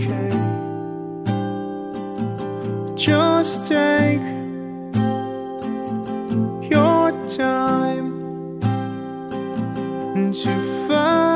okay. Just take your time to find.